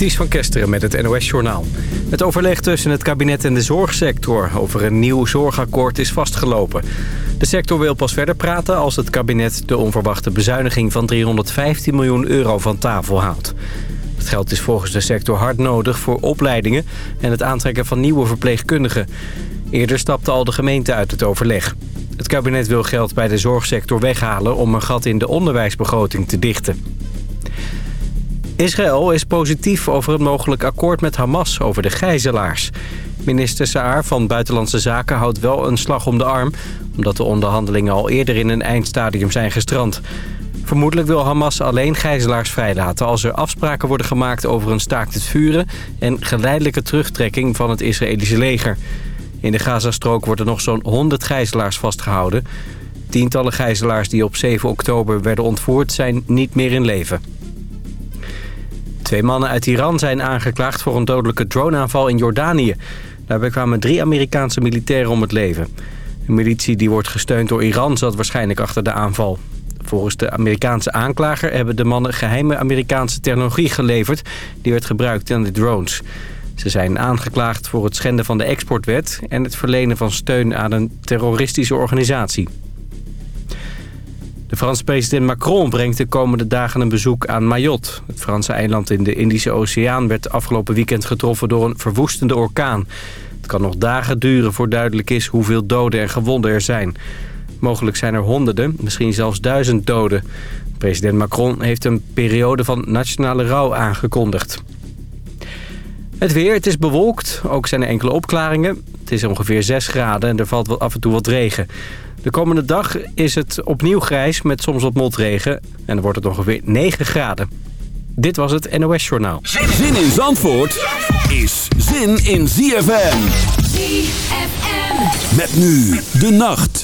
Ties van Kesteren met het NOS-journaal. Het overleg tussen het kabinet en de zorgsector over een nieuw zorgakkoord is vastgelopen. De sector wil pas verder praten als het kabinet de onverwachte bezuiniging van 315 miljoen euro van tafel haalt. Het geld is volgens de sector hard nodig voor opleidingen en het aantrekken van nieuwe verpleegkundigen. Eerder stapte al de gemeente uit het overleg. Het kabinet wil geld bij de zorgsector weghalen om een gat in de onderwijsbegroting te dichten. Israël is positief over het mogelijk akkoord met Hamas over de gijzelaars. Minister Saar van Buitenlandse Zaken houdt wel een slag om de arm... omdat de onderhandelingen al eerder in een eindstadium zijn gestrand. Vermoedelijk wil Hamas alleen gijzelaars vrijlaten... als er afspraken worden gemaakt over een staakt het vuren... en geleidelijke terugtrekking van het Israëlische leger. In de Gazastrook worden nog zo'n 100 gijzelaars vastgehouden. Tientallen gijzelaars die op 7 oktober werden ontvoerd zijn niet meer in leven. Twee mannen uit Iran zijn aangeklaagd voor een dodelijke droneaanval in Jordanië. Daarbij kwamen drie Amerikaanse militairen om het leven. Een militie die wordt gesteund door Iran zat waarschijnlijk achter de aanval. Volgens de Amerikaanse aanklager hebben de mannen geheime Amerikaanse technologie geleverd... die werd gebruikt in de drones. Ze zijn aangeklaagd voor het schenden van de exportwet... en het verlenen van steun aan een terroristische organisatie. De Franse president Macron brengt de komende dagen een bezoek aan Mayotte. Het Franse eiland in de Indische Oceaan werd afgelopen weekend getroffen door een verwoestende orkaan. Het kan nog dagen duren voor duidelijk is hoeveel doden en gewonden er zijn. Mogelijk zijn er honderden, misschien zelfs duizend doden. President Macron heeft een periode van nationale rouw aangekondigd. Het weer, het is bewolkt. Ook zijn er enkele opklaringen. Het is ongeveer 6 graden en er valt af en toe wat regen. De komende dag is het opnieuw grijs met soms wat motregen. En dan wordt het ongeveer 9 graden. Dit was het NOS Journaal. Zin in Zandvoort is zin in ZFM. ZFM. Met nu de nacht.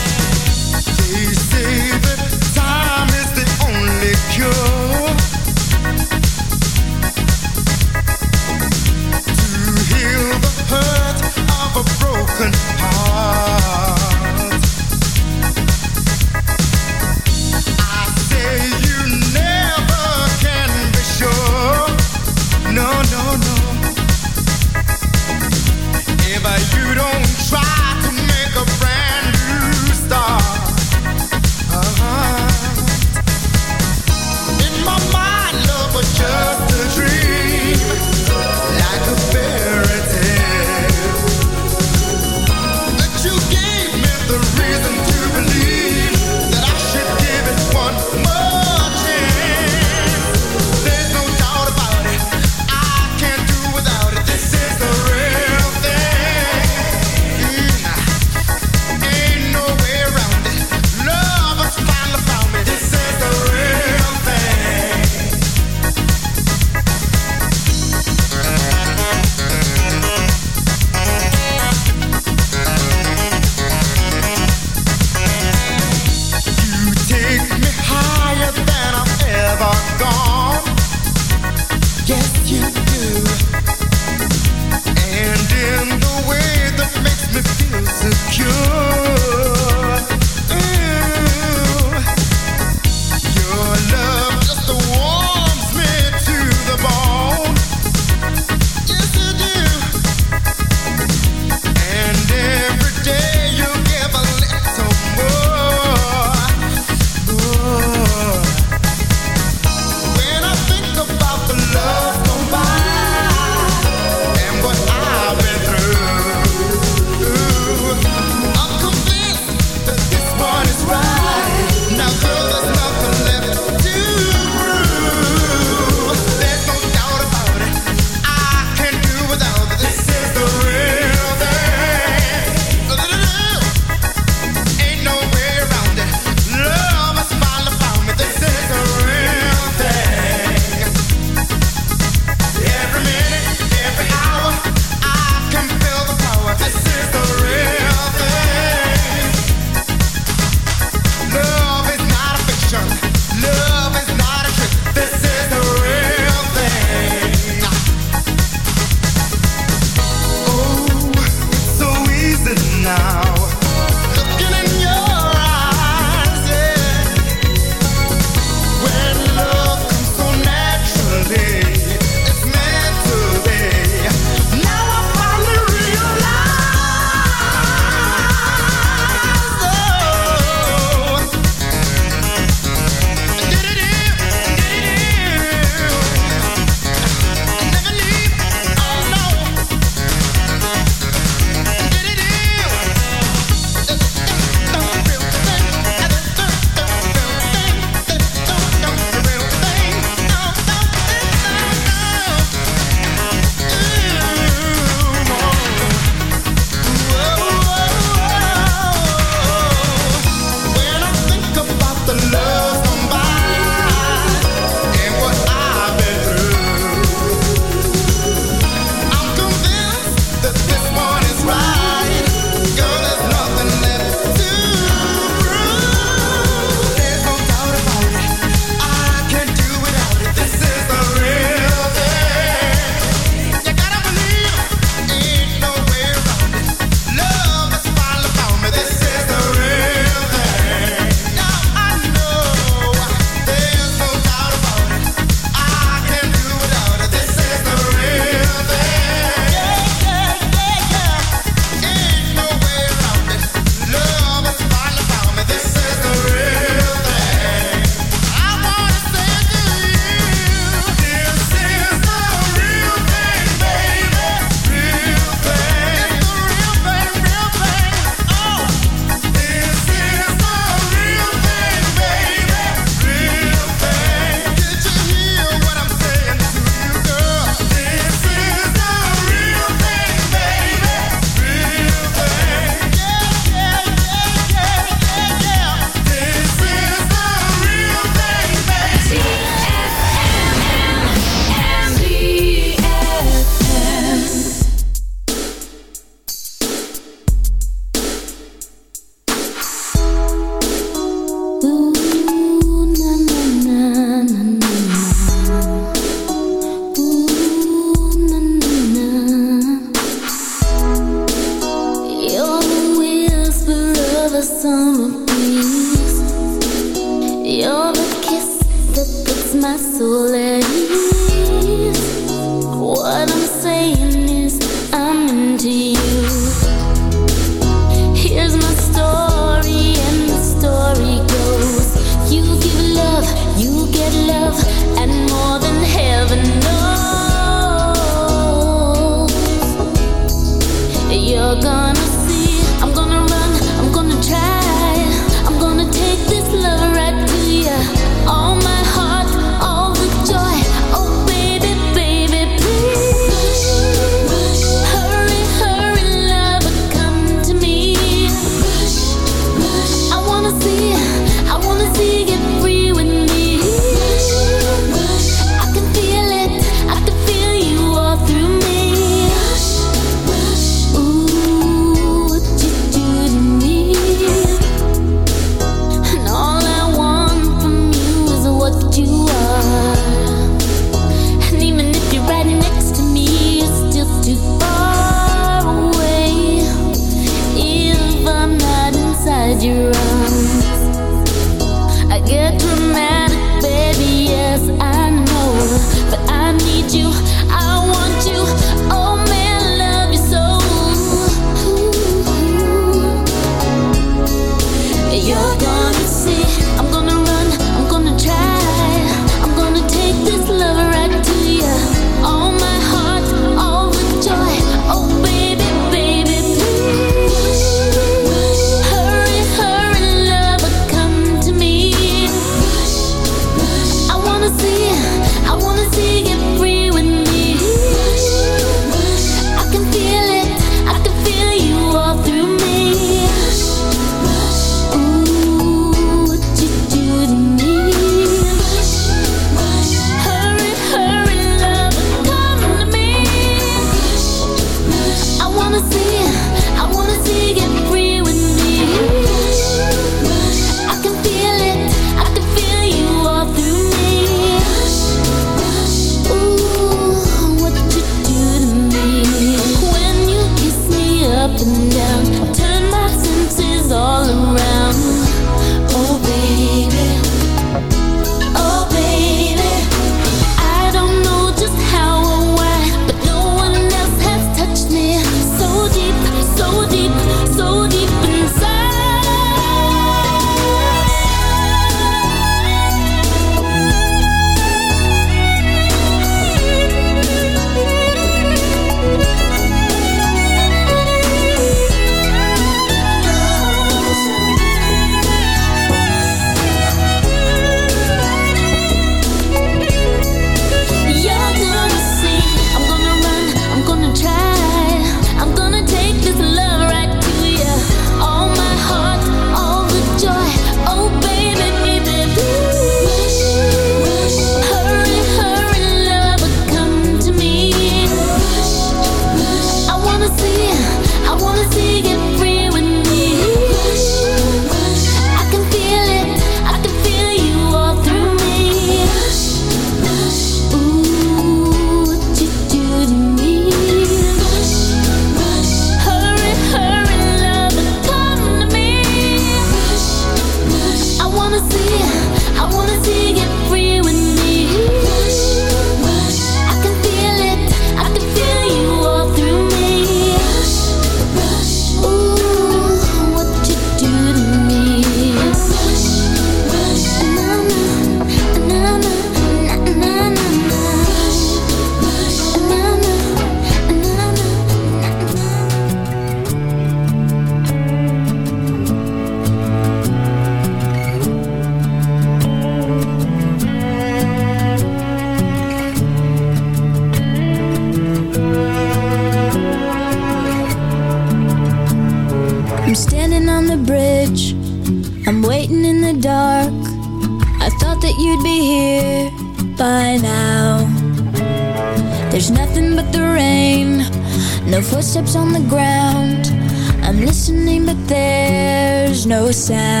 sound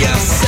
Van